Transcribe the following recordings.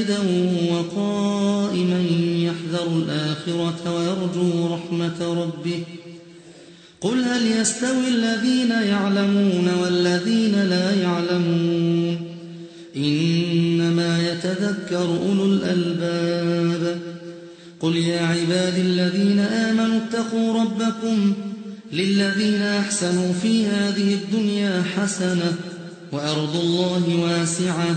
ساجدا وقائما يحذر الآخرة ويرجو رحمة ربه. قل هل يستوي الذين يعلمون والذين لا يعلمون؟ إنما يتذكر أولو الألباب. قل يا عباد الذين آمنوا اتقوا ربكم للذين أحسنوا في هذه الدنيا حسنة وأرض الله واسعة.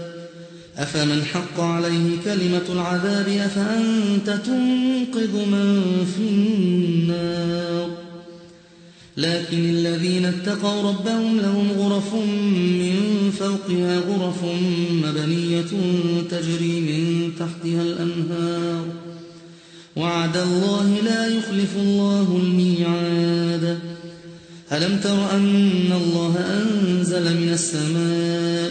أفمن حق عليه كلمة العذاب أفأنت تنقذ من في النار؟ لكن الذين اتقوا ربهم لهم غرف من فوقها غرف مبنية تجري من تحتها الأنهار. وعد الله لا يخلف الله الميعاد. ألم تر أن الله أنزل من السماء ماء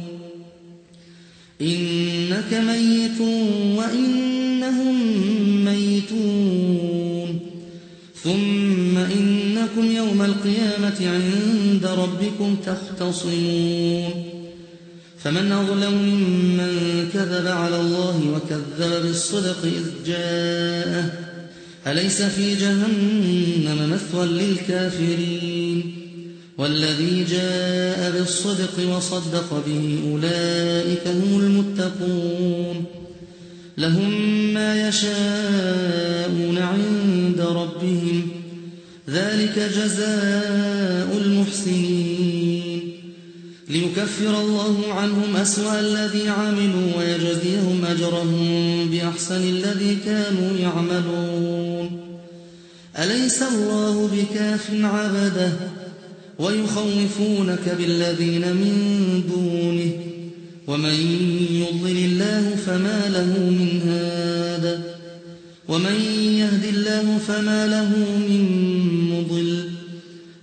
إنك ميت وإنهم ميتون. ثم إنكم يوم القيامة عند ربكم تختصمون. فمن أظلم ممن كذب على الله وكذب بالصدق إذ جاءه. أليس في جهنم مثوى للكافرين؟ والذي جاء بالصدق وصدق به أولئك هم المتقون. لهم ما يشاءون عند ربهم. ذلك جزاء المحسنين. ليكفر الله عنهم أسوأ الذي عملوا ويجزيهم أجرهم بأحسن الذي كانوا يعملون. أليس الله بكاف عبده؟ ويخوفونك بالذين من دونه. ومن يضلل الله فما له من هاد. ومن يهد الله فما له من مضل.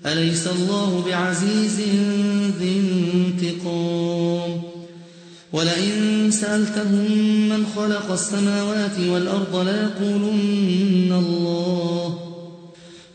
أليس الله بعزيز ذي انتقام؟ ولئن سألتهم من خلق السماوات والأرض ليقولن الله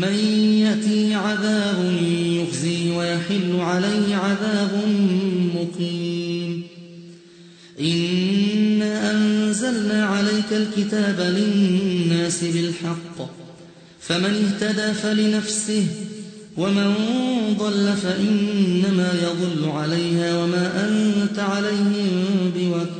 من يأتي عذاب يخزي ويحل عليه عذاب مقيم. إنا أنزلنا عليك الكتاب للناس بالحق فمن اهتدى فلنفسه ومن ضل فإنما يضل عليها وما أنت عليهم بوكيل.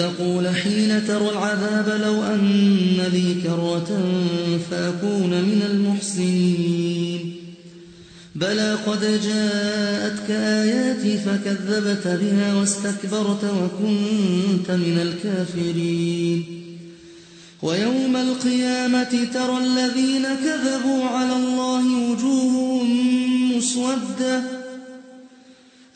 أو تقول حين ترى العذاب لو أن لي كرة فأكون من المحسنين. بلى قد جاءتك آياتي فكذبت بها واستكبرت وكنت من الكافرين. ويوم القيامة ترى الذين كذبوا على الله وجوههم مسودة.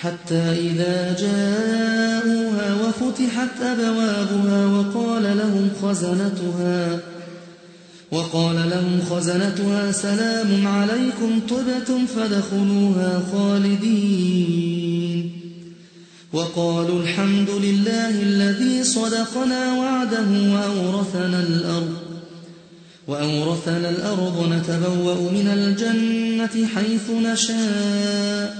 حتى إذا جاءوها وفتحت أبوابها وقال لهم خزنتها وقال لهم خزنتها سلام عليكم طبتم فدخلوها خالدين. وقالوا الحمد لله الذي صدقنا وعده وأورثنا الأرض وأورثنا الأرض نتبوأ من الجنة حيث نشاء.